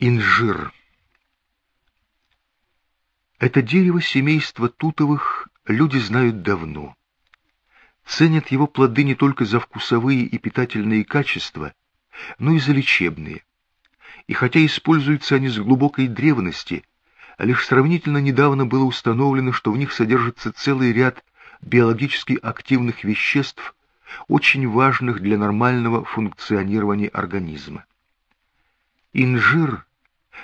Инжир. Это дерево семейства тутовых люди знают давно. Ценят его плоды не только за вкусовые и питательные качества, но и за лечебные. И хотя используются они с глубокой древности, лишь сравнительно недавно было установлено, что в них содержится целый ряд биологически активных веществ, очень важных для нормального функционирования организма. Инжир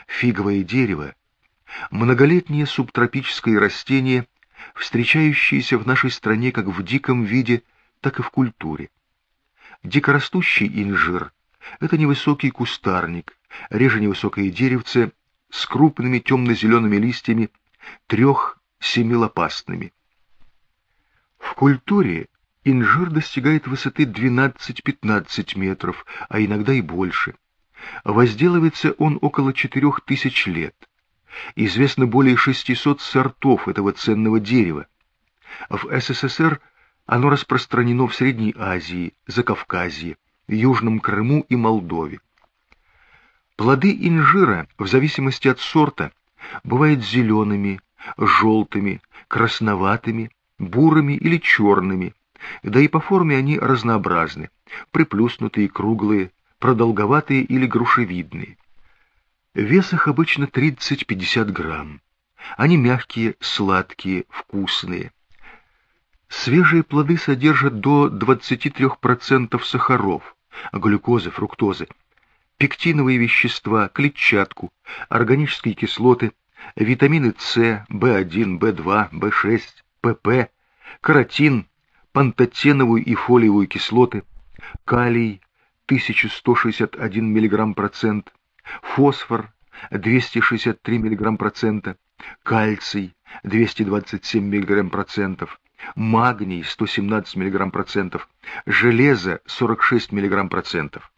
фиговое дерево, многолетнее субтропическое растение, встречающееся в нашей стране как в диком виде, так и в культуре. Дикорастущий инжир – это невысокий кустарник, реже невысокое деревце с крупными темно-зелеными листьями, трех-семилопастными. В культуре инжир достигает высоты 12-15 метров, а иногда и больше – Возделывается он около четырех тысяч лет. Известно более 600 сортов этого ценного дерева. В СССР оно распространено в Средней Азии, Закавказье, Южном Крыму и Молдове. Плоды инжира, в зависимости от сорта, бывают зелеными, желтыми, красноватыми, бурыми или черными, да и по форме они разнообразны, приплюснутые, круглые, продолговатые или грушевидные. Вес их обычно 30-50 грамм. Они мягкие, сладкие, вкусные. Свежие плоды содержат до 23% сахаров, глюкозы, фруктозы, пектиновые вещества, клетчатку, органические кислоты, витамины С, В1, В2, В6, ПП, каротин, пантотеновую и фолиевую кислоты, калий, 1161 мг процент, фосфор 263 мг процента, кальций 227 мг процентов, магний 117 мг процентов, железо 46 мг процентов.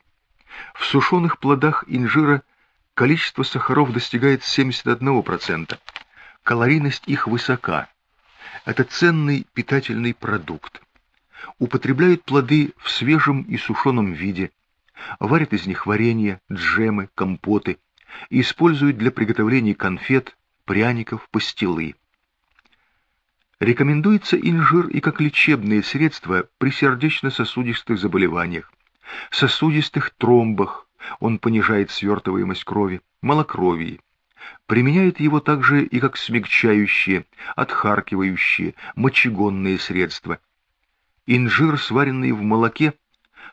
В сушеных плодах инжира количество сахаров достигает 71%. Калорийность их высока. Это ценный питательный продукт. Употребляют плоды в свежем и сушеном виде, варят из них варенье, джемы, компоты и используют для приготовления конфет, пряников, пастилы. Рекомендуется инжир и как лечебное средство при сердечно-сосудистых заболеваниях, сосудистых тромбах, он понижает свертываемость крови, малокровии. Применяют его также и как смягчающее, отхаркивающее, мочегонное средство. Инжир, сваренный в молоке,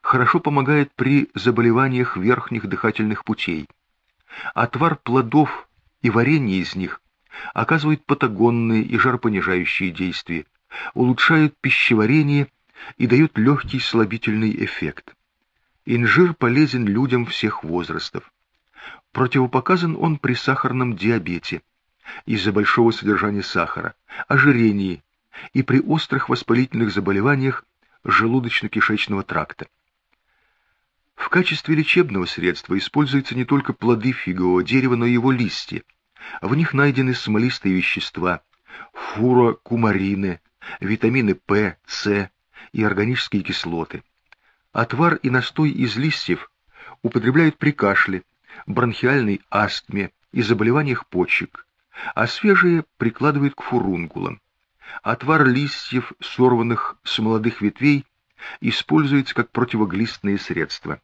хорошо помогает при заболеваниях верхних дыхательных путей. Отвар плодов и варенье из них оказывают патагонные и жаропонижающие действия, улучшают пищеварение и дают легкий слабительный эффект. Инжир полезен людям всех возрастов. Противопоказан он при сахарном диабете из-за большого содержания сахара, ожирении и при острых воспалительных заболеваниях желудочно-кишечного тракта. В качестве лечебного средства используются не только плоды фигового дерева, но и его листья. В них найдены смолистые вещества, фурокумарины, витамины П, С и органические кислоты. Отвар и настой из листьев употребляют при кашле, бронхиальной астме и заболеваниях почек, а свежие прикладывают к фурункулам. Отвар листьев, сорванных с молодых ветвей, используется как противоглистные средства.